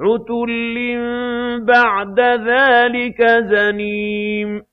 عُتُلٍّ بَعْدَ ذَٰلِكَ زَنِيمٍ